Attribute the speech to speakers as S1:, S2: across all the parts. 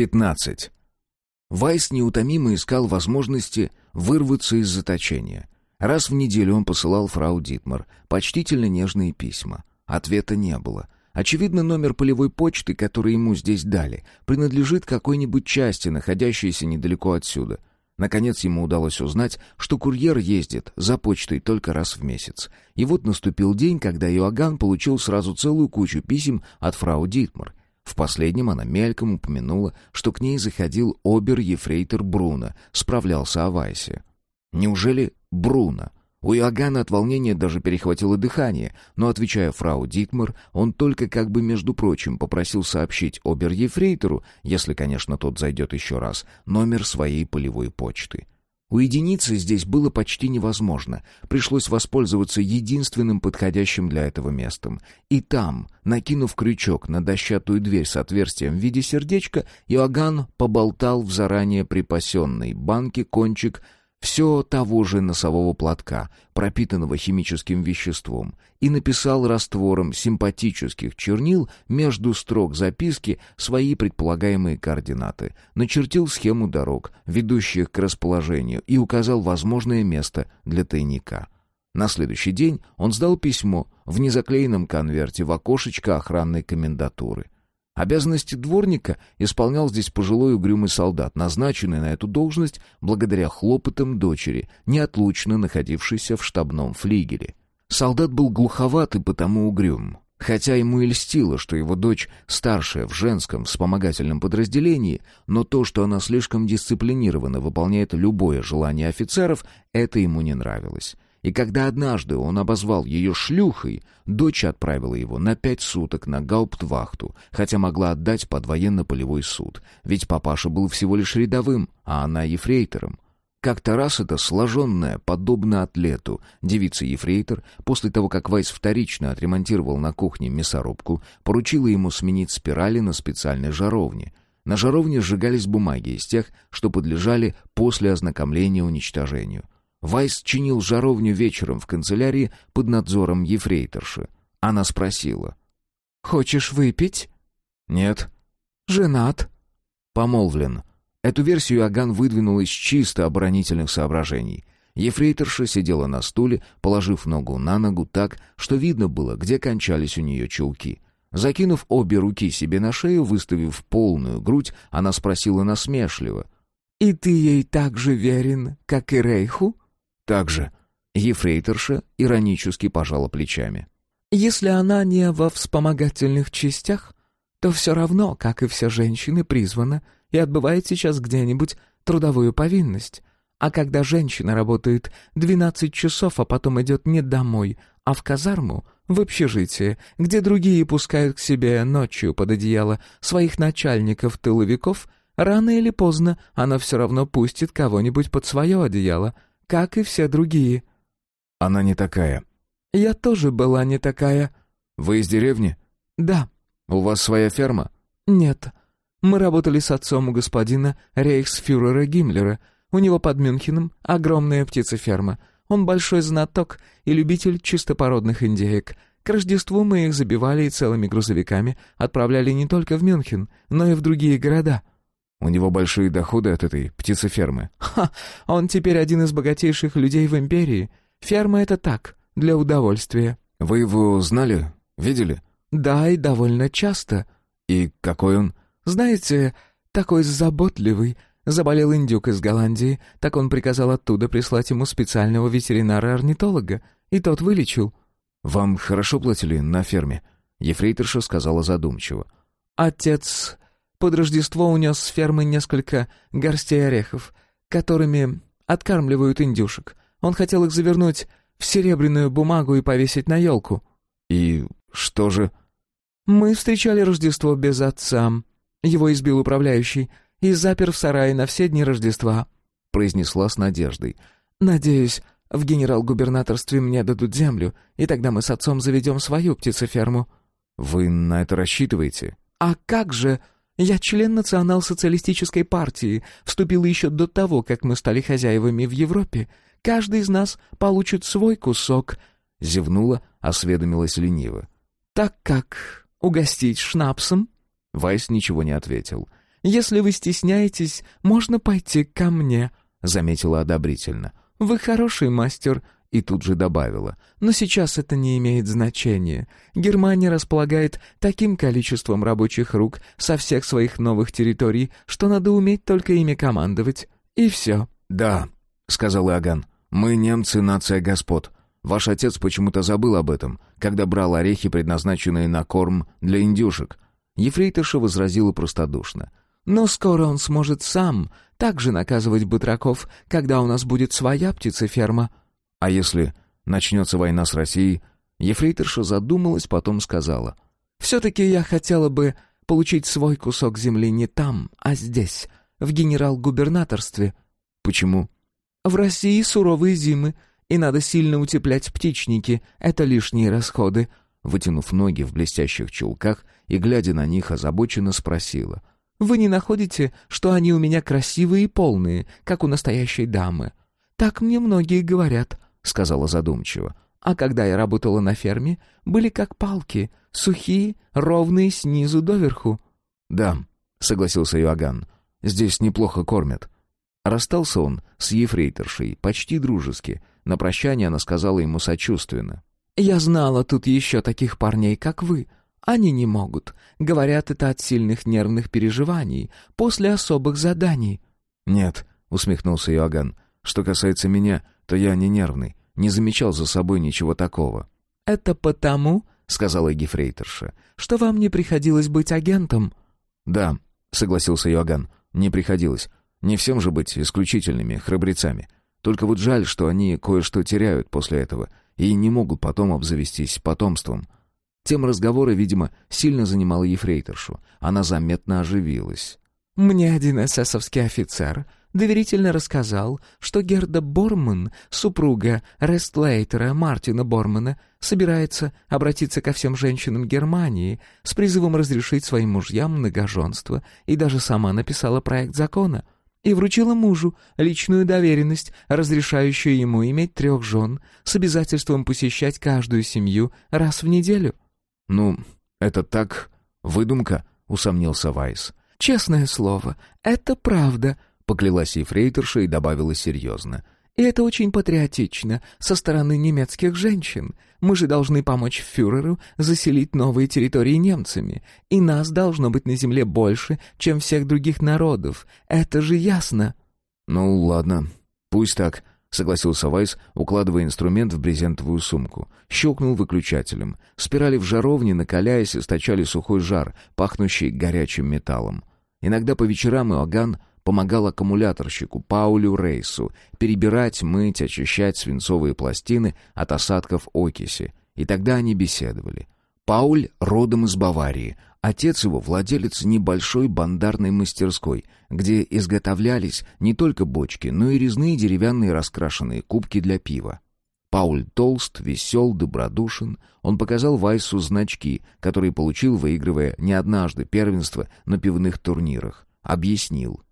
S1: 15. Вайс неутомимо искал возможности вырваться из заточения. Раз в неделю он посылал фрау Дитмар почтительно нежные письма. Ответа не было. Очевидно, номер полевой почты, который ему здесь дали, принадлежит какой-нибудь части, находящейся недалеко отсюда. Наконец ему удалось узнать, что курьер ездит за почтой только раз в месяц. И вот наступил день, когда Иоганн получил сразу целую кучу писем от фрау Дитмар. В последнем она мельком упомянула, что к ней заходил обер-ефрейтор Бруно, справлялся о Вайсе. Неужели Бруно? У Иоганна от волнения даже перехватило дыхание, но, отвечая фрау Дитмар, он только как бы, между прочим, попросил сообщить обер-ефрейтору, если, конечно, тот зайдет еще раз, номер своей полевой почты. Уединиться здесь было почти невозможно. Пришлось воспользоваться единственным подходящим для этого местом. И там, накинув крючок на дощатую дверь с отверстием в виде сердечка, Иоганн поболтал в заранее припасенной банке кончик все того же носового платка, пропитанного химическим веществом, и написал раствором симпатических чернил между строк записки свои предполагаемые координаты, начертил схему дорог, ведущих к расположению, и указал возможное место для тайника. На следующий день он сдал письмо в незаклеенном конверте в окошечко охранной комендатуры — Обязанности дворника исполнял здесь пожилой угрюмый солдат, назначенный на эту должность благодаря хлопотам дочери, неотлучно находившейся в штабном флигеле. Солдат был глуховат и потому угрюм. Хотя ему и льстило, что его дочь старшая в женском вспомогательном подразделении, но то, что она слишком дисциплинированно выполняет любое желание офицеров, это ему не нравилось. И когда однажды он обозвал ее шлюхой, дочь отправила его на пять суток на гауптвахту, хотя могла отдать под военно-полевой суд, ведь папаша был всего лишь рядовым, а она ефрейтором. Как-то раз эта сложенная, подобно атлету, девица-ефрейтор, после того, как Вайс вторично отремонтировал на кухне мясорубку, поручила ему сменить спирали на специальной жаровне. На жаровне сжигались бумаги из тех, что подлежали после ознакомления уничтожению. Вайс чинил жаровню вечером в канцелярии под надзором ефрейторши. Она спросила.
S2: «Хочешь выпить?»
S1: «Нет».
S2: «Женат?»
S1: «Помолвлен». Эту версию Аган выдвинул из чисто оборонительных соображений. Ефрейторша сидела на стуле, положив ногу на ногу так, что видно было, где кончались у нее чулки. Закинув обе руки себе на шею, выставив полную грудь, она спросила насмешливо.
S2: «И ты ей так же верен, как и Рейху?»
S1: Так же. Ефрейторша иронически пожала плечами.
S2: «Если она не во вспомогательных частях, то все равно, как и все женщины, призвана и отбывает сейчас где-нибудь трудовую повинность. А когда женщина работает 12 часов, а потом идет не домой, а в казарму, в общежитие, где другие пускают к себе ночью под одеяло своих начальников-тыловиков, рано или поздно она все равно пустит кого-нибудь под свое одеяло — как и все другие».
S1: «Она не такая».
S2: «Я тоже была не такая».
S1: «Вы из деревни?»
S2: «Да».
S1: «У вас своя ферма?»
S2: «Нет. Мы работали с отцом у господина рейхсфюрера Гиммлера. У него под Мюнхеном огромная птицеферма. Он большой знаток и любитель чистопородных индеек. К Рождеству мы их забивали и целыми грузовиками отправляли не только в Мюнхен, но и в другие города».
S1: У него большие доходы от этой птицефермы.
S2: Ха, он теперь один из богатейших людей в империи. Ферма — это так, для удовольствия.
S1: Вы его знали? Видели?
S2: Да, и довольно часто.
S1: И какой он?
S2: Знаете, такой заботливый. Заболел индюк из Голландии, так он приказал оттуда прислать ему специального ветеринара-орнитолога, и тот вылечил.
S1: «Вам хорошо платили на ферме?» Ефрейторша сказала задумчиво.
S2: «Отец под Рождество унес с фермы несколько горстей орехов, которыми откармливают индюшек. Он хотел их завернуть в серебряную бумагу и повесить на елку.
S1: «И что же?»
S2: «Мы встречали Рождество без отца. Его избил управляющий и запер в сарае на все дни Рождества», — произнесла с надеждой. «Надеюсь, в генерал-губернаторстве мне дадут землю, и тогда мы с отцом заведем свою птицеферму».
S1: «Вы на это рассчитываете?»
S2: «А как же?» Я член национал-социалистической партии, вступил еще до того, как мы стали хозяевами в Европе. Каждый из нас получит свой кусок», — зевнула, осведомилась лениво. «Так как? Угостить шнапсом?»
S1: Вайс ничего не ответил.
S2: Если вы стесняетесь, можно пойти ко мне», — заметила одобрительно. «Вы хороший мастер», и тут же добавила. «Но сейчас это не имеет значения. Германия располагает таким количеством рабочих рук со всех своих новых территорий, что надо уметь только ими командовать. И все».
S1: «Да», — сказал Иоганн. «Мы, немцы, нация господ. Ваш отец почему-то забыл об этом, когда брал орехи, предназначенные на корм для индюшек». Ефрейторша возразила простодушно.
S2: Но скоро он сможет сам также наказывать батраков, когда у нас будет своя птицеферма».
S1: «А если начнется война с Россией?» Ефрейторша задумалась, потом сказала.
S2: «Все-таки я хотела бы получить свой кусок земли не там, а здесь, в генерал-губернаторстве».
S1: «Почему?»
S2: «В России суровые зимы, и надо сильно утеплять птичники. Это лишние расходы».
S1: Вытянув ноги в блестящих чулках и, глядя на них, озабоченно спросила.
S2: Вы не находите, что они у меня красивые и полные, как у настоящей дамы? Так мне многие говорят, сказала задумчиво. А когда я работала на ферме, были как палки, сухие, ровные снизу доверху.
S1: Да, согласился Иоганн. Здесь неплохо кормят. Расстался он с ефрейторшей, почти дружески. На прощание она сказала ему сочувственно.
S2: «Я знала тут еще таких парней, как вы. Они не могут. Говорят, это от сильных нервных переживаний, после особых заданий.
S1: Нет, усмехнулся Иоганн. Что касается меня, то я не нервный, не замечал за собой ничего такого.
S2: Это потому, сказала Гефрейторша, что вам не приходилось быть агентом.
S1: Да, согласился Иоганн. Не приходилось. Не всем же быть исключительными храбрецами. Только вот жаль, что они кое-что теряют после этого и не могут потом обзавестись потомством. Тема разговора, видимо, сильно занимала ефрейторшу. Она заметно оживилась.
S2: «Мне один эсэсовский офицер доверительно рассказал, что Герда Борман, супруга Рестлейтера Мартина Бормана, собирается обратиться ко всем женщинам Германии с призывом разрешить своим мужьям многоженство и даже сама написала проект закона» и вручила мужу личную доверенность, разрешающую ему иметь трех жен с обязательством посещать каждую семью раз в неделю.
S1: «Ну, это так... выдумка», — усомнился Вайс.
S2: «Честное слово, это правда», —
S1: поклялась ефрейторша и добавила серьезно.
S2: «И это очень патриотично со стороны немецких женщин. Мы же должны помочь фюреру заселить новые территории немцами. И нас должно быть на земле больше, чем всех других народов. Это же ясно».
S1: «Ну, ладно, пусть так», — согласился Вайс, укладывая инструмент в брезентовую сумку. Щелкнул выключателем. Спирали в жаровне, накаляясь, источали сухой жар, пахнущий горячим металлом. Иногда по вечерам Иоганн помогал аккумуляторщику Паулю Рейсу перебирать, мыть, очищать свинцовые пластины от осадков окиси. И тогда они беседовали. Пауль родом из Баварии, Отец его владелец небольшой бандарной мастерской, где изготовлялись не только бочки, но и резные деревянные раскрашенные кубки для пива. Пауль толст, весел, добродушен. Он показал Вайсу значки, которые получил, выигрывая не однажды первенство на пивных турнирах. Объяснил.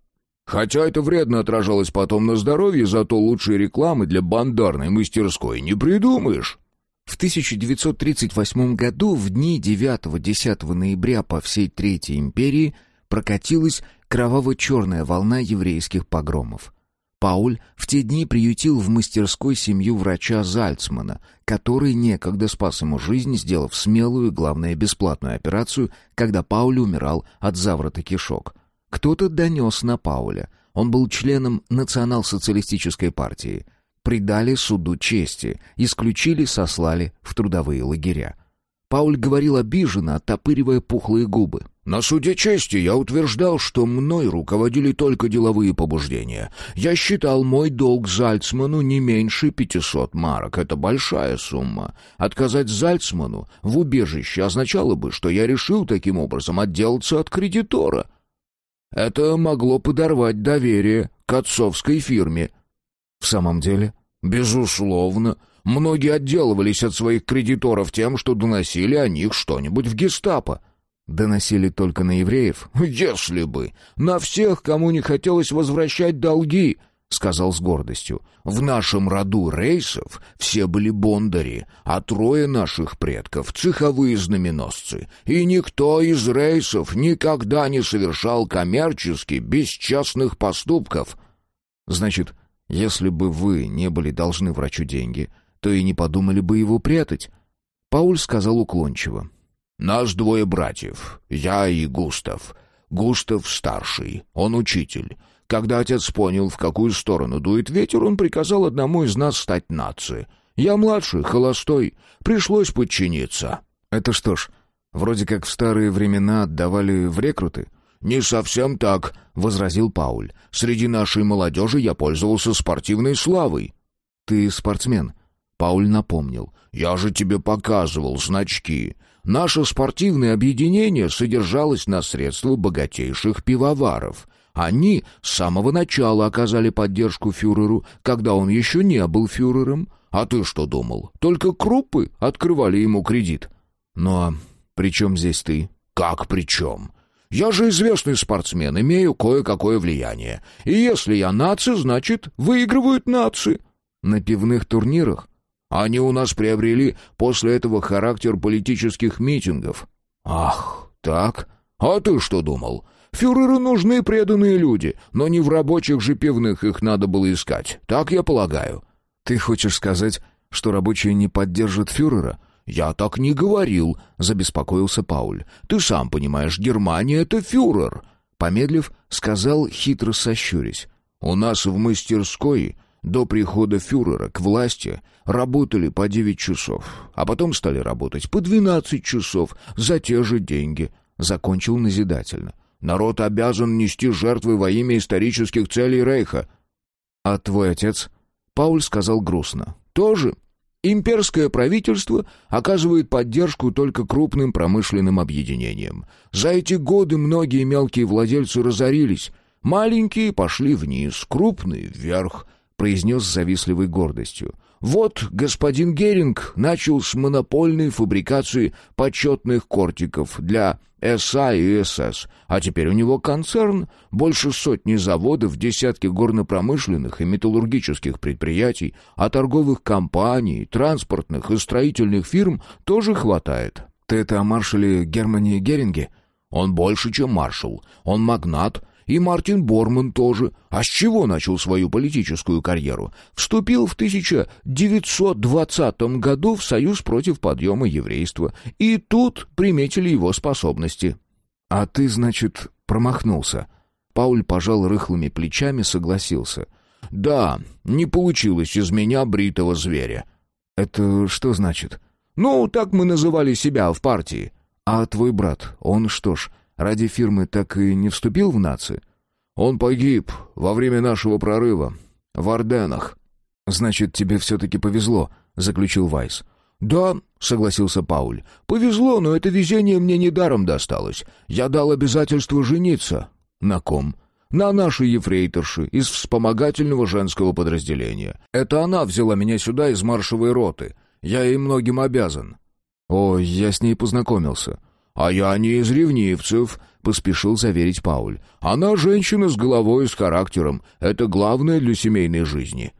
S3: «Хотя это вредно отражалось потом на здоровье, зато лучшей рекламы для бандарной мастерской не придумаешь».
S1: В 1938 году, в дни 9-10 ноября по всей Третьей империи прокатилась кроваво-черная волна еврейских погромов. Пауль в те дни приютил в мастерской семью врача Зальцмана, который некогда спас ему жизнь, сделав смелую, главное, бесплатную операцию, когда Пауль умирал от заворота кишок. Кто-то донес на Пауля. Он был членом национал-социалистической партии — предали суду чести, исключили, сослали в трудовые лагеря. Пауль говорил обиженно, оттопыривая пухлые губы.
S3: «На суде чести я утверждал, что мной руководили только деловые побуждения. Я считал мой долг Зальцману не меньше пятисот марок. Это большая сумма. Отказать Зальцману в убежище означало бы, что я решил таким образом отделаться от кредитора. Это могло подорвать доверие к отцовской фирме».
S1: «В самом деле?»
S3: Безусловно, многие отделывались от своих кредиторов тем, что доносили о них что-нибудь в гестапо.
S1: Доносили только на евреев?
S3: Если бы. На всех, кому не хотелось возвращать долги. Сказал с гордостью. «В нашем роду рейсов все были бондари, а трое наших предков — цеховые знаменосцы, и никто из рейсов никогда не совершал коммерчески бесчестных поступков».
S1: «Значит, если бы вы не были должны врачу деньги, то и не подумали бы его прятать?» Пауль сказал уклончиво.
S3: «Нас двое братьев, я и Густав. Густав старший, он учитель. Когда отец понял, в какую сторону дует ветер, он приказал одному из нас стать нацией. Я младший, холостой, пришлось подчиниться.
S1: Это что ж, вроде как в старые времена отдавали в рекруты?
S3: «Не совсем так», — возразил Пауль. «Среди нашей молодежи я пользовался спортивной славой».
S1: «Ты спортсмен?»
S3: Пауль напомнил. «Я же тебе показывал значки. Наше спортивное объединение содержалось на средства богатейших пивоваров. Они с самого начала оказали поддержку фюреру, когда он еще не был фюрером. А ты что думал? Только крупы открывали ему кредит.
S1: Ну а при чем здесь ты?
S3: Как при чем? Я же известный спортсмен, имею кое-какое влияние. И если я наци, значит, выигрывают нации.
S1: На пивных турнирах?
S3: Они у нас приобрели после этого характер политических митингов. Ах, так? А ты что думал? Фюреру нужны преданные люди, но не в рабочих же пивных их надо было искать. Так я полагаю.
S1: Ты хочешь сказать, что рабочие не поддержат фюрера?
S3: Я так не говорил, забеспокоился Пауль. Ты сам понимаешь, Германия это фюрер.
S1: Помедлив, сказал хитро сощурясь:
S3: "У нас в мастерской до прихода фюрера к власти работали по девять часов, а потом стали работать по двенадцать часов за те же деньги", закончил назидательно. Народ обязан нести жертвы во имя исторических целей Рейха.
S1: А твой отец?
S3: Пауль сказал грустно. Тоже. Имперское правительство оказывает поддержку только крупным промышленным объединениям. За эти годы многие мелкие владельцы разорились. Маленькие пошли вниз, крупные — вверх, произнес с завистливой гордостью. Вот господин Геринг начал с монопольной фабрикации почетных кортиков для СА и СС, а теперь у него концерн, больше сотни заводов, десятки горнопромышленных и металлургических предприятий, а торговых компаний, транспортных и строительных фирм тоже хватает.
S1: Ты это о маршале Германе Геринге?
S3: Он больше, чем маршал. Он магнат, и Мартин Борман тоже. А с чего начал свою политическую карьеру? Вступил в 1920 году в Союз против подъема еврейства. И тут приметили его способности.
S1: «А ты, значит, промахнулся?» Пауль пожал рыхлыми плечами, согласился.
S3: «Да, не получилось из меня бритого зверя».
S1: «Это что значит?»
S3: «Ну, так мы называли себя в партии».
S1: «А твой брат, он что ж, Ради фирмы так и не вступил в нации?
S3: Он погиб во время нашего прорыва. В Орденах.
S1: Значит, тебе все-таки повезло, заключил Вайс.
S3: «Да», — согласился Пауль, — «повезло, но это везение мне недаром досталось. Я дал обязательство жениться».
S1: «На ком?»
S3: «На нашей ефрейторше из вспомогательного женского подразделения. Это она взяла меня сюда из маршевой роты. Я ей многим обязан».
S1: «О, я с ней познакомился.
S3: «А я не из ревнивцев», — поспешил заверить Пауль. «Она женщина с головой и с характером. Это главное для семейной жизни».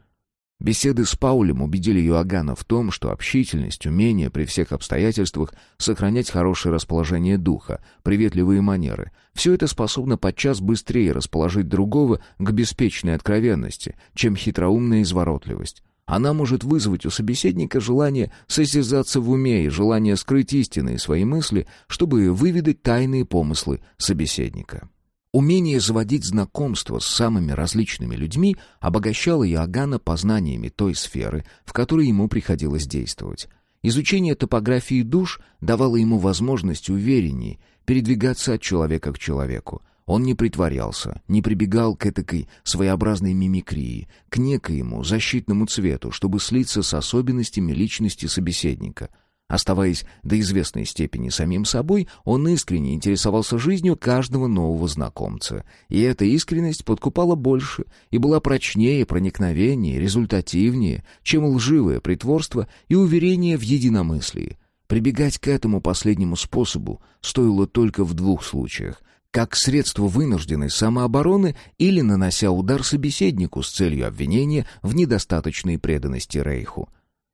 S1: Беседы с Паулем убедили Юагана в том, что общительность, умение при всех обстоятельствах сохранять хорошее расположение духа, приветливые манеры — все это способно подчас быстрее расположить другого к беспечной откровенности, чем хитроумная изворотливость. Она может вызвать у собеседника желание состязаться в уме и желание скрыть истинные свои мысли, чтобы выведать тайные помыслы собеседника. Умение заводить знакомства с самыми различными людьми обогащало Иоганна познаниями той сферы, в которой ему приходилось действовать. Изучение топографии душ давало ему возможность увереннее передвигаться от человека к человеку, он не притворялся, не прибегал к этакой своеобразной мимикрии, к некоему защитному цвету, чтобы слиться с особенностями личности собеседника. Оставаясь до известной степени самим собой, он искренне интересовался жизнью каждого нового знакомца. И эта искренность подкупала больше и была прочнее, проникновеннее, результативнее, чем лживое притворство и уверение в единомыслии. Прибегать к этому последнему способу стоило только в двух случаях, как средство вынужденной самообороны или нанося удар собеседнику с целью обвинения в недостаточной преданности Рейху.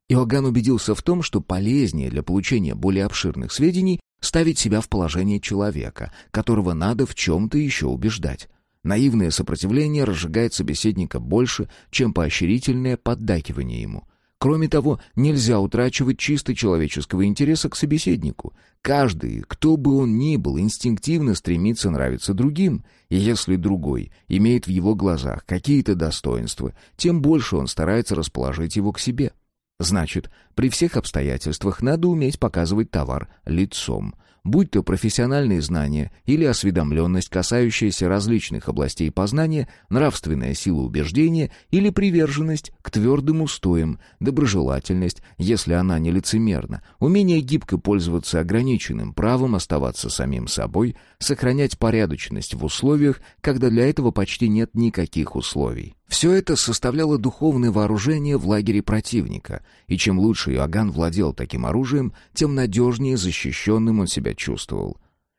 S1: Иоганн убедился в том, что полезнее для получения более обширных сведений ставить себя в положение человека, которого надо в чем-то еще убеждать. Наивное сопротивление разжигает собеседника больше, чем поощрительное поддакивание ему. Кроме того, нельзя утрачивать чисто человеческого интереса к собеседнику. Каждый, кто бы он ни был, инстинктивно стремится нравиться другим, и если другой имеет в его глазах какие-то достоинства, тем больше он старается расположить его к себе. Значит, при всех обстоятельствах надо уметь показывать товар лицом – будь то профессиональные знания или осведомленность, касающаяся различных областей познания, нравственная сила убеждения или приверженность к твердым устоям, доброжелательность, если она не лицемерна, умение гибко пользоваться ограниченным правом оставаться самим собой, сохранять порядочность в условиях, когда для этого почти нет никаких условий. Все это составляло духовное вооружение в лагере противника, и чем лучше Иоганн владел таким оружием, тем надежнее защищенным он себя чувствовал.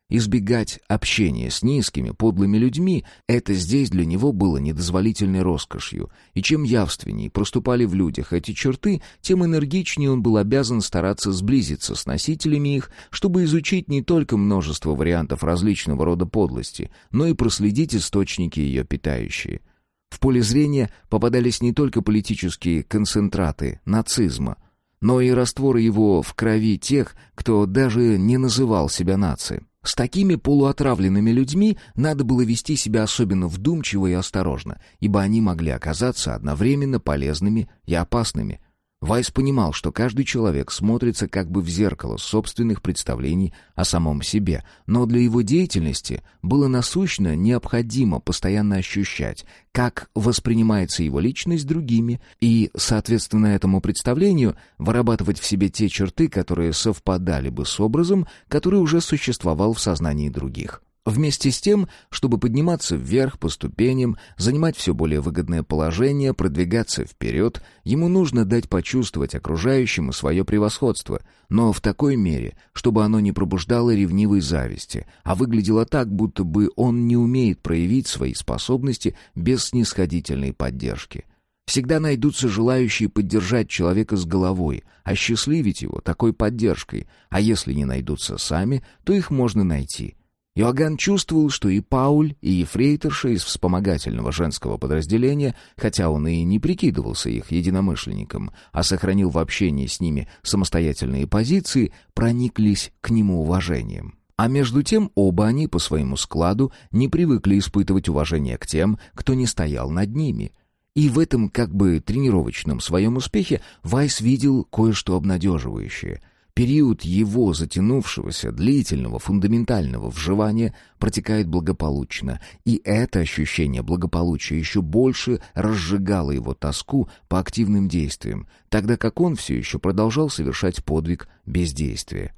S1: Избегать общения с низкими, подлыми людьми — это здесь для него было недозволительной роскошью, и чем явственнее проступали в людях эти черты, тем энергичнее он был обязан стараться сблизиться с носителями их, чтобы изучить не только множество вариантов различного рода подлости, но и проследить источники ее питающие — в поле зрения попадались не только политические концентраты нацизма, но и растворы его в крови тех, кто даже не называл себя нацией. С такими полуотравленными людьми надо было вести себя особенно вдумчиво и осторожно, ибо они могли оказаться одновременно полезными и опасными. Вайс понимал, что каждый человек смотрится как бы в зеркало собственных представлений о самом себе, но для его деятельности было насущно необходимо постоянно ощущать, как воспринимается его личность другими, и, соответственно этому представлению, вырабатывать в себе те черты, которые совпадали бы с образом, который уже существовал в сознании других. Вместе с тем, чтобы подниматься вверх по ступеням, занимать все более выгодное положение, продвигаться вперед, ему нужно дать почувствовать окружающим свое превосходство, но в такой мере, чтобы оно не пробуждало ревнивой зависти, а выглядело так, будто бы он не умеет проявить свои способности без снисходительной поддержки. Всегда найдутся желающие поддержать человека с головой, осчастливить его такой поддержкой, а если не найдутся сами, то их можно найти — Иоганн чувствовал, что и Пауль, и Ефрейторша из вспомогательного женского подразделения, хотя он и не прикидывался их единомышленником, а сохранил в общении с ними самостоятельные позиции, прониклись к нему уважением. А между тем оба они по своему складу не привыкли испытывать уважение к тем, кто не стоял над ними. И в этом как бы тренировочном своем успехе Вайс видел кое-что обнадеживающее — Период его затянувшегося, длительного, фундаментального вживания протекает благополучно, и это ощущение благополучия еще больше разжигало его тоску по активным действиям, тогда как он все еще продолжал совершать подвиг бездействия.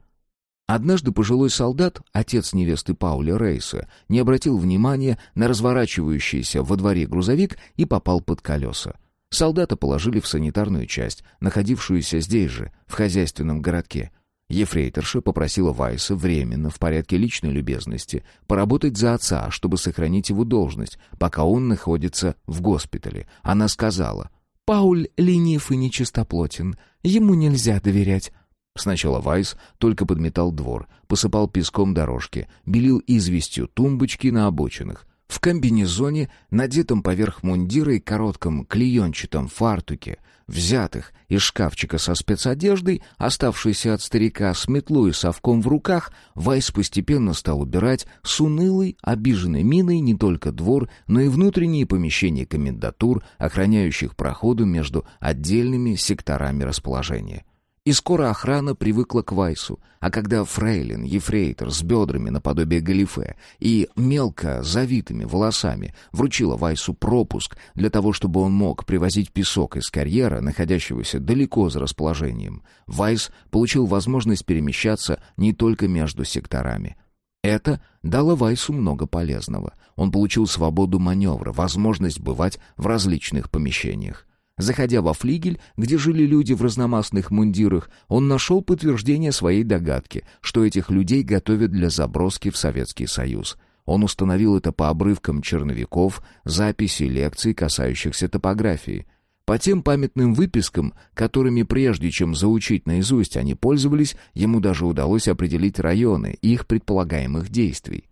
S1: Однажды пожилой солдат, отец невесты Пауля Рейса, не обратил внимания на разворачивающийся во дворе грузовик и попал под колеса. Солдата положили в санитарную часть, находившуюся здесь же, в хозяйственном городке. Ефрейторша попросила Вайса временно, в порядке личной любезности, поработать за отца, чтобы сохранить его должность, пока он находится в госпитале. Она сказала, «Пауль ленив и нечистоплотен, ему нельзя доверять». Сначала Вайс только подметал двор, посыпал песком дорожки, белил известью тумбочки на обочинах, в комбинезоне, надетом поверх мундира и коротком клеенчатом фартуке, взятых из шкафчика со спецодеждой, оставшейся от старика с метлой и совком в руках, Вайс постепенно стал убирать с унылой, обиженной миной не только двор, но и внутренние помещения комендатур, охраняющих проходы между отдельными секторами расположения. И скоро охрана привыкла к Вайсу, а когда Фрейлин, ефрейтор с бедрами наподобие галифе и мелко завитыми волосами вручила Вайсу пропуск для того, чтобы он мог привозить песок из карьера, находящегося далеко за расположением, Вайс получил возможность перемещаться не только между секторами. Это дало Вайсу много полезного. Он получил свободу маневра, возможность бывать в различных помещениях. Заходя во флигель, где жили люди в разномастных мундирах, он нашел подтверждение своей догадки, что этих людей готовят для заброски в Советский Союз. Он установил это по обрывкам черновиков, записей лекций, касающихся топографии. По тем памятным выпискам, которыми прежде чем заучить наизусть они пользовались, ему даже удалось определить районы их предполагаемых действий.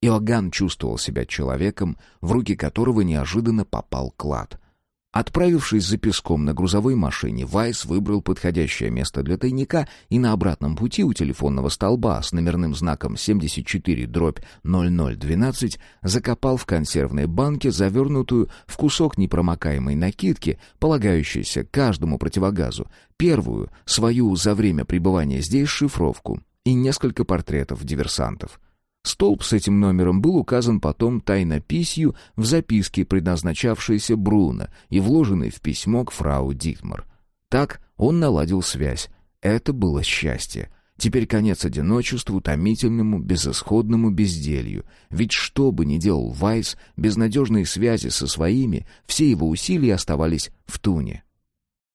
S1: Иоганн чувствовал себя человеком, в руки которого неожиданно попал клад — Отправившись за песком на грузовой машине, Вайс выбрал подходящее место для тайника и на обратном пути у телефонного столба с номерным знаком 74-0012 закопал в консервной банке, завернутую в кусок непромокаемой накидки, полагающейся каждому противогазу, первую, свою за время пребывания здесь шифровку и несколько портретов диверсантов. Столб с этим номером был указан потом тайнописью в записке, предназначавшейся Бруно и вложенной в письмо к фрау Дитмар. Так он наладил связь. Это было счастье. Теперь конец одиночеству, томительному, безысходному безделью. Ведь что бы ни делал Вайс, без надежной связи со своими, все его усилия оставались в туне.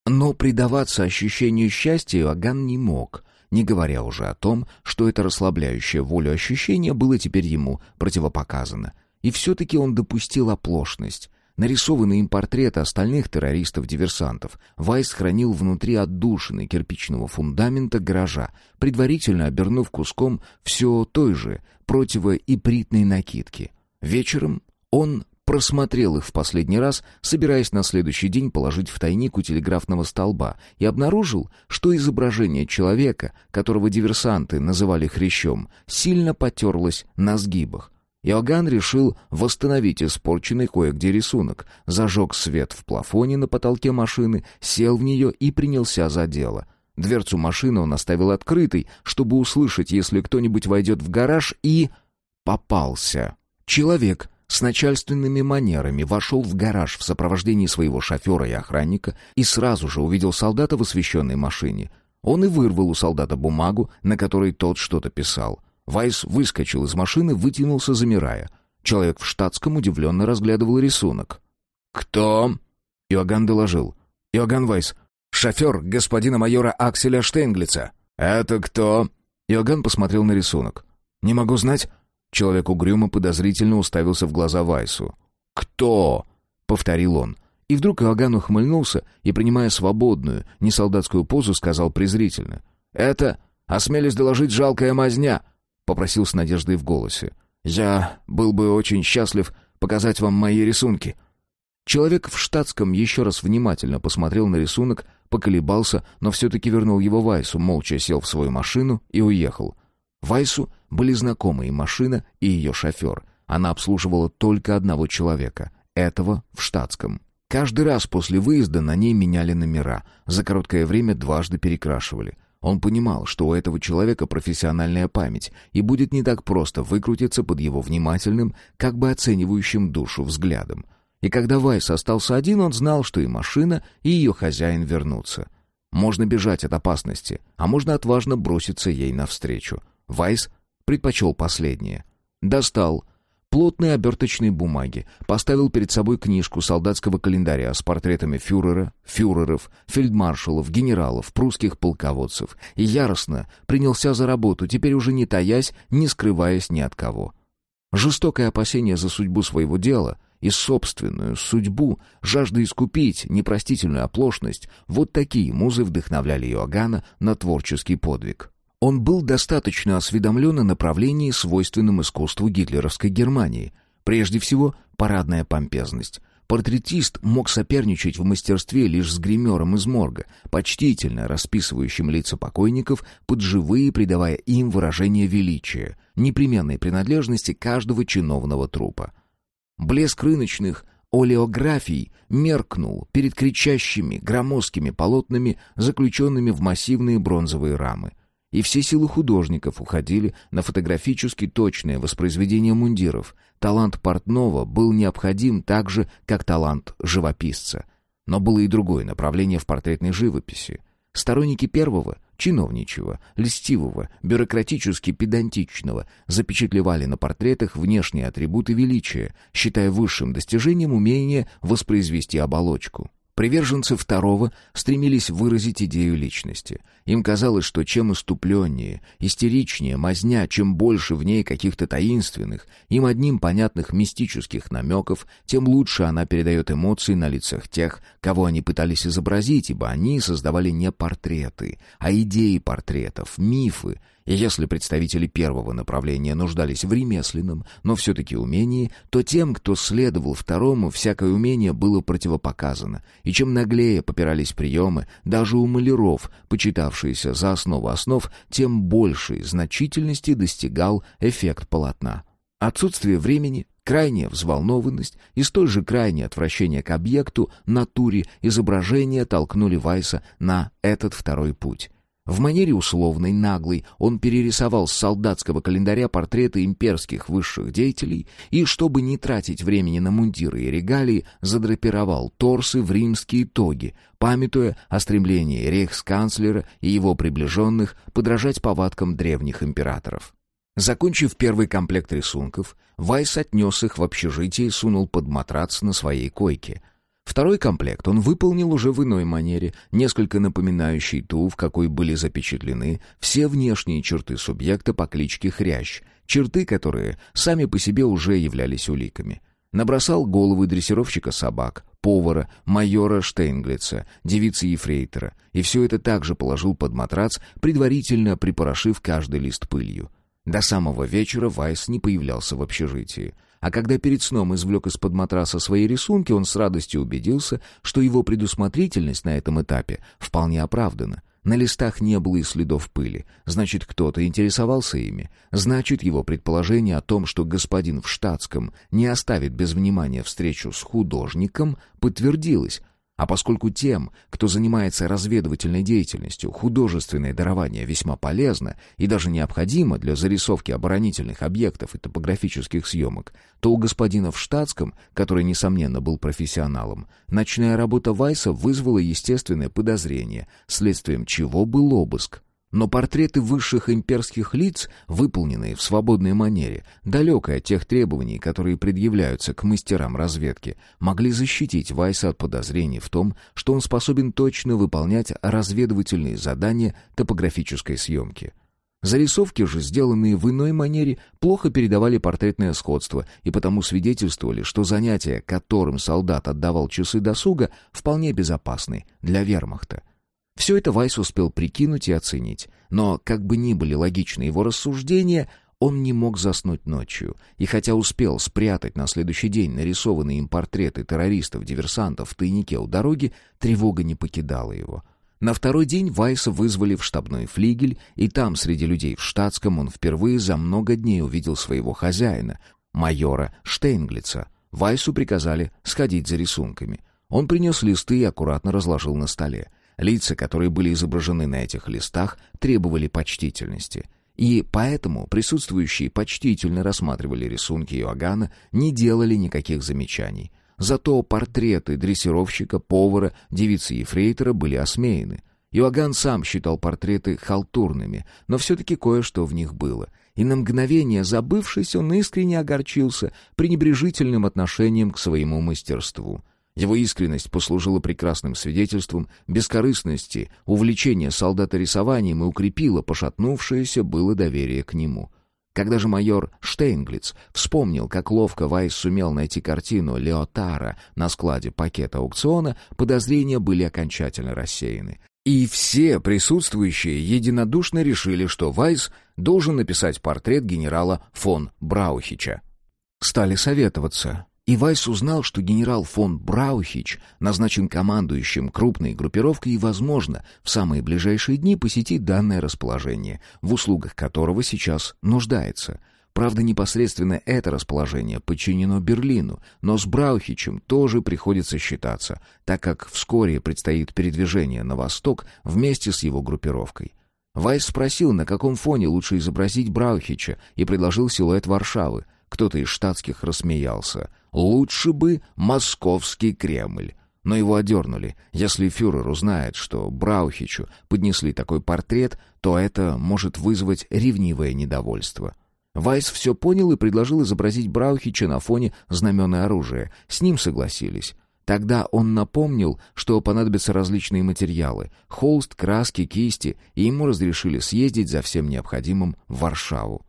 S1: Но предаваться ощущению счастья Иоганн не мог — не говоря уже о том, что это расслабляющее волю ощущение было теперь ему противопоказано. И все-таки он допустил оплошность. Нарисованные им портреты остальных террористов-диверсантов Вайс хранил внутри отдушины кирпичного фундамента гаража, предварительно обернув куском все той же противоипритной накидки. Вечером он просмотрел их в последний раз, собираясь на следующий день положить в тайник у телеграфного столба, и обнаружил, что изображение человека, которого диверсанты называли хрящом, сильно потерлось на сгибах. Иоганн решил восстановить испорченный кое-где рисунок, зажег свет в плафоне на потолке машины, сел в нее и принялся за дело. Дверцу машины он оставил открытой, чтобы услышать, если кто-нибудь войдет в гараж, и... попался. Человек, с начальственными манерами вошел в гараж в сопровождении своего шофера и охранника и сразу же увидел солдата в освещенной машине. Он и вырвал у солдата бумагу, на которой тот что-то писал. Вайс выскочил из машины, вытянулся, замирая. Человек в штатском удивленно разглядывал рисунок. «Кто?» Иоганн доложил. «Иоганн Вайс, шофер господина майора Акселя Штейнглица». «Это кто?» Иоганн посмотрел на рисунок. «Не могу знать». Человек угрюмо подозрительно уставился в глаза Вайсу. «Кто?» — повторил он. И вдруг Иоганн ухмыльнулся и, принимая свободную, несолдатскую позу, сказал презрительно. «Это, осмелись доложить, жалкая мазня!» — попросил с надеждой в голосе. «Я был бы очень счастлив показать вам мои рисунки». Человек в штатском еще раз внимательно посмотрел на рисунок, поколебался, но все-таки вернул его Вайсу, молча сел в свою машину и уехал. Вайсу были знакомы и машина, и ее шофер. Она обслуживала только одного человека, этого в штатском. Каждый раз после выезда на ней меняли номера, за короткое время дважды перекрашивали. Он понимал, что у этого человека профессиональная память, и будет не так просто выкрутиться под его внимательным, как бы оценивающим душу взглядом. И когда Вайс остался один, он знал, что и машина, и ее хозяин вернутся. Можно бежать от опасности, а можно отважно броситься ей навстречу. Вайс предпочел последнее. Достал плотные оберточные бумаги, поставил перед собой книжку солдатского календаря с портретами фюрера, фюреров, фельдмаршалов, генералов, прусских полководцев и яростно принялся за работу, теперь уже не таясь, не скрываясь ни от кого. Жестокое опасение за судьбу своего дела и собственную судьбу, жажда искупить непростительную оплошность — вот такие музы вдохновляли Иоганна на творческий подвиг. Он был достаточно осведомлен о направлении, свойственном искусству гитлеровской Германии. Прежде всего, парадная помпезность. Портретист мог соперничать в мастерстве лишь с гримером из морга, почтительно расписывающим лица покойников под живые, придавая им выражение величия, непременной принадлежности каждого чиновного трупа. Блеск рыночных олеографий меркнул перед кричащими, громоздкими полотнами, заключенными в массивные бронзовые рамы — и все силы художников уходили на фотографически точное воспроизведение мундиров. Талант портного был необходим так же, как талант живописца. Но было и другое направление в портретной живописи. Сторонники первого, чиновничьего, льстивого, бюрократически педантичного, запечатлевали на портретах внешние атрибуты величия, считая высшим достижением умение воспроизвести оболочку. Приверженцы второго стремились выразить идею личности. Им казалось, что чем иступленнее, истеричнее мазня, чем больше в ней каких-то таинственных, им одним понятных мистических намеков, тем лучше она передает эмоции на лицах тех, кого они пытались изобразить, ибо они создавали не портреты, а идеи портретов, мифы, и если представители первого направления нуждались в ремесленном, но все-таки умении, то тем, кто следовал второму, всякое умение было противопоказано, и чем наглее попирались приемы, даже у маляров, почитавшиеся за основу основ, тем большей значительности достигал эффект полотна. Отсутствие времени, крайняя взволнованность и столь же крайнее отвращение к объекту, натуре, изображения толкнули Вайса на этот второй путь. В манере условной, наглой, он перерисовал с солдатского календаря портреты имперских высших деятелей и, чтобы не тратить времени на мундиры и регалии, задрапировал торсы в римские тоги, памятуя о стремлении рейхсканцлера и его приближенных подражать повадкам древних императоров. Закончив первый комплект рисунков, Вайс отнес их в общежитие и сунул под матрац на своей койке — Второй комплект он выполнил уже в иной манере, несколько напоминающей ту, в какой были запечатлены все внешние черты субъекта по кличке Хрящ, черты, которые сами по себе уже являлись уликами. Набросал головы дрессировщика собак, повара, майора Штейнглица, девицы Ефрейтора, и все это также положил под матрац, предварительно припорошив каждый лист пылью. До самого вечера Вайс не появлялся в общежитии. А когда перед сном извлек из-под матраса свои рисунки, он с радостью убедился, что его предусмотрительность на этом этапе вполне оправдана. На листах не было и следов пыли. Значит, кто-то интересовался ими. Значит, его предположение о том, что господин в штатском не оставит без внимания встречу с художником, подтвердилось, а поскольку тем, кто занимается разведывательной деятельностью, художественное дарование весьма полезно и даже необходимо для зарисовки оборонительных объектов и топографических съемок, то у господина в штатском, который, несомненно, был профессионалом, ночная работа Вайса вызвала естественное подозрение, следствием чего был обыск. Но портреты высших имперских лиц, выполненные в свободной манере, далекой от тех требований, которые предъявляются к мастерам разведки, могли защитить Вайса от подозрений в том, что он способен точно выполнять разведывательные задания топографической съемки. Зарисовки же, сделанные в иной манере, плохо передавали портретное сходство и потому свидетельствовали, что занятия, которым солдат отдавал часы досуга, вполне безопасны для вермахта. Все это Вайс успел прикинуть и оценить. Но, как бы ни были логичны его рассуждения, он не мог заснуть ночью. И хотя успел спрятать на следующий день нарисованные им портреты террористов-диверсантов в тайнике у дороги, тревога не покидала его. На второй день Вайса вызвали в штабной флигель, и там, среди людей в штатском, он впервые за много дней увидел своего хозяина, майора Штейнглица. Вайсу приказали сходить за рисунками. Он принес листы и аккуратно разложил на столе. Лица, которые были изображены на этих листах, требовали почтительности. И поэтому присутствующие почтительно рассматривали рисунки Иоганна, не делали никаких замечаний. Зато портреты дрессировщика, повара, девицы Ефрейтора были осмеяны. Иоганн сам считал портреты халтурными, но все-таки кое-что в них было. И на мгновение, забывшись, он искренне огорчился пренебрежительным отношением к своему мастерству — его искренность послужила прекрасным свидетельством бескорыстности, увлечения солдата рисованием и укрепила пошатнувшееся было доверие к нему. Когда же майор Штейнглиц вспомнил, как ловко Вайс сумел найти картину Леотара на складе пакета аукциона, подозрения были окончательно рассеяны. И все присутствующие единодушно решили, что Вайс должен написать портрет генерала фон Браухича. Стали советоваться. И Вайс узнал, что генерал фон Браухич назначен командующим крупной группировкой и, возможно, в самые ближайшие дни посетит данное расположение, в услугах которого сейчас нуждается. Правда, непосредственно это расположение подчинено Берлину, но с Браухичем тоже приходится считаться, так как вскоре предстоит передвижение на восток вместе с его группировкой. Вайс спросил, на каком фоне лучше изобразить Браухича, и предложил силуэт Варшавы. Кто-то из штатских рассмеялся — Лучше бы московский Кремль. Но его одернули. Если фюрер узнает, что Браухичу поднесли такой портрет, то это может вызвать ревнивое недовольство. Вайс все понял и предложил изобразить Браухича на фоне знамен и оружия. С ним согласились. Тогда он напомнил, что понадобятся различные материалы — холст, краски, кисти, и ему разрешили съездить за всем необходимым в Варшаву.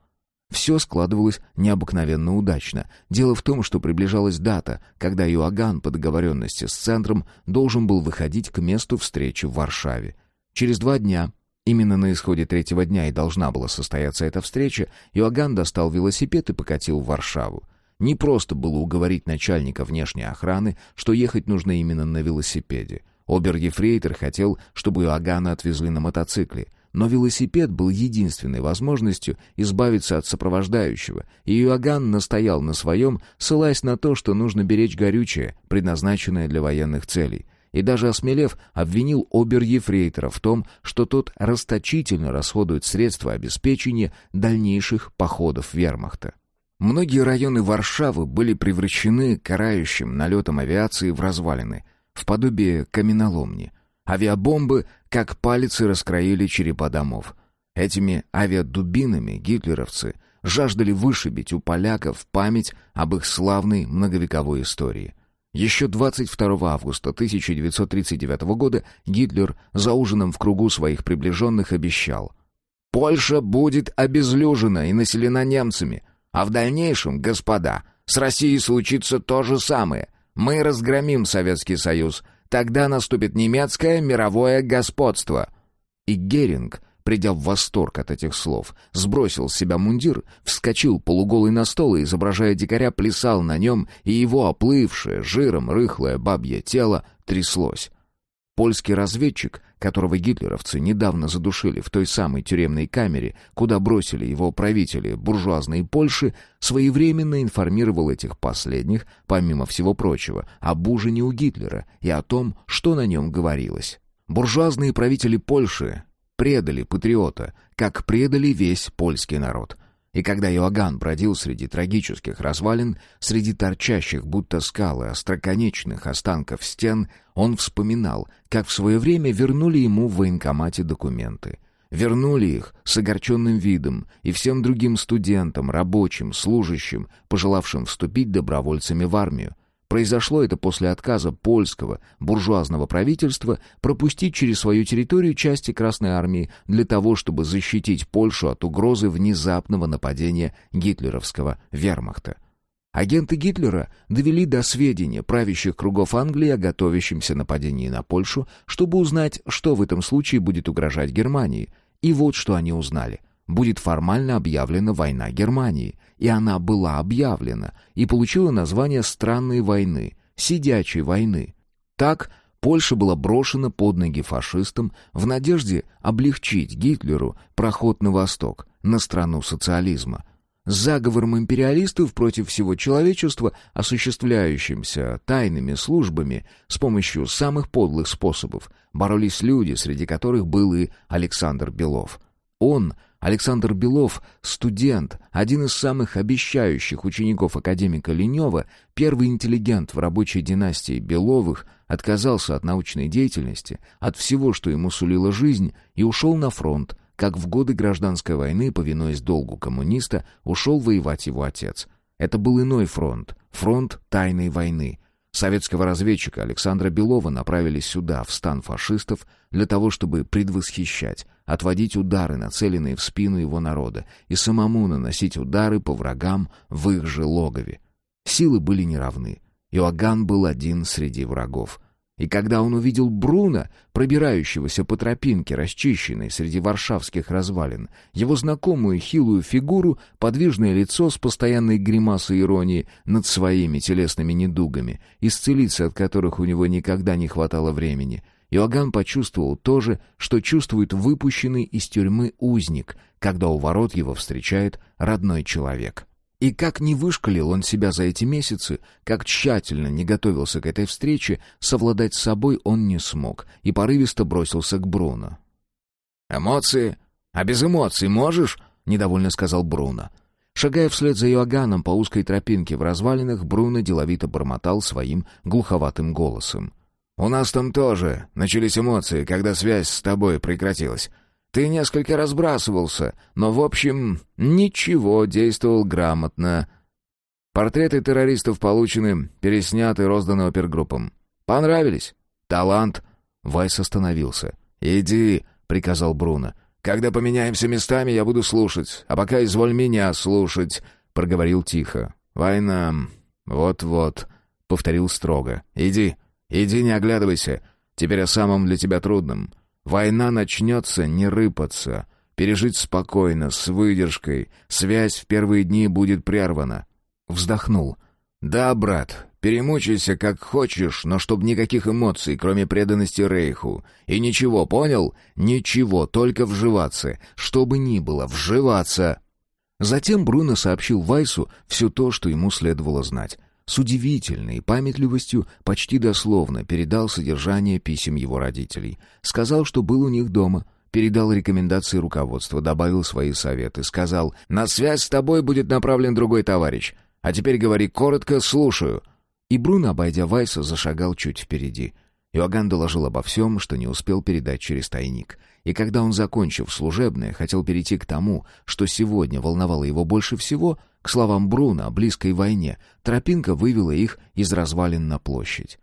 S1: Все складывалось необыкновенно удачно. Дело в том, что приближалась дата, когда Иоганн по договоренности с центром должен был выходить к месту встречи в Варшаве. Через два дня, именно на исходе третьего дня и должна была состояться эта встреча, Иоганн достал велосипед и покатил в Варшаву. Не просто было уговорить начальника внешней охраны, что ехать нужно именно на велосипеде. Обер-ефрейтор хотел, чтобы Иоганна отвезли на мотоцикле. Но велосипед был единственной возможностью избавиться от сопровождающего, и Иоганн настоял на своем, ссылаясь на то, что нужно беречь горючее, предназначенное для военных целей. И даже осмелев, обвинил обер-ефрейтора в том, что тот расточительно расходует средства обеспечения дальнейших походов вермахта. Многие районы Варшавы были превращены карающим налетом авиации в развалины, в подобие каменоломни. Авиабомбы, как палицы, раскроили черепа домов. Этими авиадубинами гитлеровцы жаждали вышибить у поляков память об их славной многовековой истории. Еще 22 августа 1939 года Гитлер за ужином в кругу своих приближенных обещал «Польша будет обезлюжена и населена немцами», а в дальнейшем, господа, с Россией случится то же самое. Мы разгромим Советский Союз. Тогда наступит немецкое мировое господство. И Геринг, придя в восторг от этих слов, сбросил с себя мундир, вскочил полуголый на стол и, изображая дикаря, плясал на нем, и его оплывшее, жиром рыхлое бабье тело тряслось. Польский разведчик, которого гитлеровцы недавно задушили в той самой тюремной камере, куда бросили его правители буржуазной Польши, своевременно информировал этих последних, помимо всего прочего, об ужине у Гитлера и о том, что на нем говорилось. Буржуазные правители Польши предали патриота, как предали весь польский народ — и когда Иоганн бродил среди трагических развалин, среди торчащих будто скалы остроконечных останков стен, он вспоминал, как в свое время вернули ему в военкомате документы. Вернули их с огорченным видом и всем другим студентам, рабочим, служащим, пожелавшим вступить добровольцами в армию. Произошло это после отказа польского буржуазного правительства пропустить через свою территорию части Красной Армии для того, чтобы защитить Польшу от угрозы внезапного нападения гитлеровского вермахта. Агенты Гитлера довели до сведения правящих кругов Англии о готовящемся нападении на Польшу, чтобы узнать, что в этом случае будет угрожать Германии. И вот что они узнали — будет формально объявлена война Германии. И она была объявлена, и получила название «Странной войны», «Сидячей войны». Так Польша была брошена под ноги фашистам в надежде облегчить Гитлеру проход на восток, на страну социализма. С заговором империалистов против всего человечества, осуществляющимся тайными службами с помощью самых подлых способов, боролись люди, среди которых был и Александр Белов. Он Александр Белов, студент, один из самых обещающих учеников академика Ленева, первый интеллигент в рабочей династии Беловых, отказался от научной деятельности, от всего, что ему сулила жизнь, и ушел на фронт, как в годы гражданской войны, повинуясь долгу коммуниста, ушел воевать его отец. Это был иной фронт, фронт тайной войны, Советского разведчика Александра Белова направили сюда, в стан фашистов, для того, чтобы предвосхищать, отводить удары, нацеленные в спину его народа, и самому наносить удары по врагам в их же логове. Силы были неравны. Иоганн был один среди врагов. И когда он увидел Бруна, пробирающегося по тропинке, расчищенной среди варшавских развалин, его знакомую хилую фигуру, подвижное лицо с постоянной гримасой иронии над своими телесными недугами, исцелиться от которых у него никогда не хватало времени, Иоганн почувствовал то же, что чувствует выпущенный из тюрьмы узник, когда у ворот его встречает родной человек. И как не вышкалил он себя за эти месяцы, как тщательно не готовился к этой встрече, совладать с собой он не смог и порывисто бросился к Бруно. «Эмоции? А без эмоций можешь?» — недовольно сказал Бруно. Шагая вслед за Иоганном по узкой тропинке в развалинах, Бруно деловито бормотал своим глуховатым голосом. «У нас там тоже начались эмоции, когда связь с тобой прекратилась. Ты несколько разбрасывался, но, в общем, ничего, действовал грамотно. Портреты террористов получены, пересняты, розданы опергруппам. Понравились? Талант?» Вайс остановился. «Иди», — приказал Бруно. «Когда поменяемся местами, я буду слушать, а пока изволь меня слушать», — проговорил тихо. «Война. Вот-вот», — повторил строго. «Иди, иди, не оглядывайся. Теперь о самом для тебя трудном. Война начнется, не рыпаться. Пережить спокойно, с выдержкой. Связь в первые дни будет прервана». Вздохнул. «Да, брат, перемучайся как хочешь, но чтоб никаких эмоций, кроме преданности Рейху. И ничего, понял? Ничего, только вживаться. Что бы ни было, вживаться!» Затем Бруно сообщил Вайсу все то, что ему следовало знать. С удивительной памятливостью, почти дословно, передал содержание писем его родителей. Сказал, что был у них дома, передал рекомендации руководства, добавил свои советы, сказал «На связь с тобой будет направлен другой товарищ. А теперь говори коротко, слушаю». И Бруно, обойдя Вайса, зашагал чуть впереди. Иоганн доложил обо всем, что не успел передать через тайник. И когда он, закончив служебное, хотел перейти к тому, что сегодня волновало его больше всего, к словам Бруно о близкой войне, тропинка вывела их из развалин на площадь.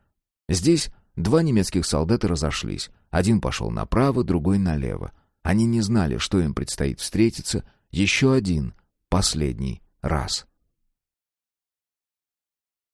S1: Здесь два немецких солдата разошлись. Один пошел направо, другой налево. Они не знали, что им предстоит встретиться. Еще один, последний раз.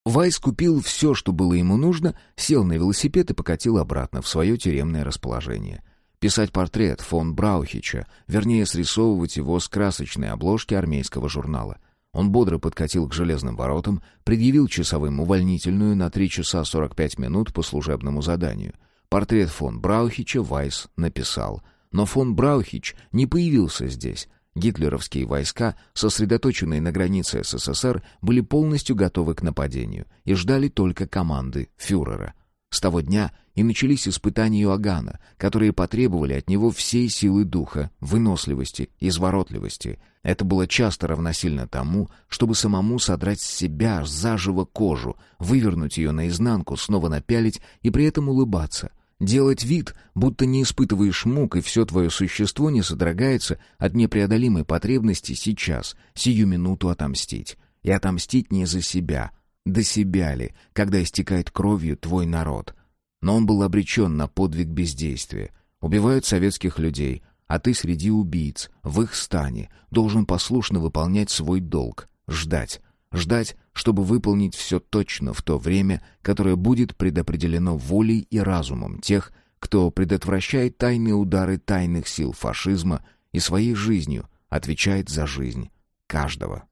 S1: Вайс купил все, что было ему нужно, сел на велосипед и покатил обратно в свое тюремное расположение. Писать портрет фон Браухича, вернее, срисовывать его с красочной обложки армейского журнала. Он бодро подкатил к железным воротам, предъявил часовым увольнительную на 3 часа 45 минут по служебному заданию. Портрет фон Браухича Вайс написал. Но фон Браухич не появился здесь, Гитлеровские войска, сосредоточенные на границе СССР, были полностью готовы к нападению и ждали только команды фюрера. С того дня и начались испытания Иоганна, которые потребовали от него всей силы духа, выносливости, изворотливости. Это было часто равносильно тому, чтобы самому содрать с себя заживо кожу, вывернуть ее наизнанку, снова напялить и при этом улыбаться, Делать вид, будто не испытываешь мук, и все твое существо не содрогается от непреодолимой потребности сейчас, сию минуту отомстить. И отомстить не за себя, до себя ли, когда истекает кровью твой народ. Но он был обречен на подвиг бездействия. Убивают советских людей, а ты среди убийц, в их стане, должен послушно выполнять свой долг, ждать, Ждать, чтобы выполнить все точно в то время, которое будет предопределено волей и разумом тех, кто предотвращает тайные удары тайных сил фашизма и своей жизнью отвечает за жизнь каждого.